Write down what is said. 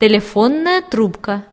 телефонная трубка.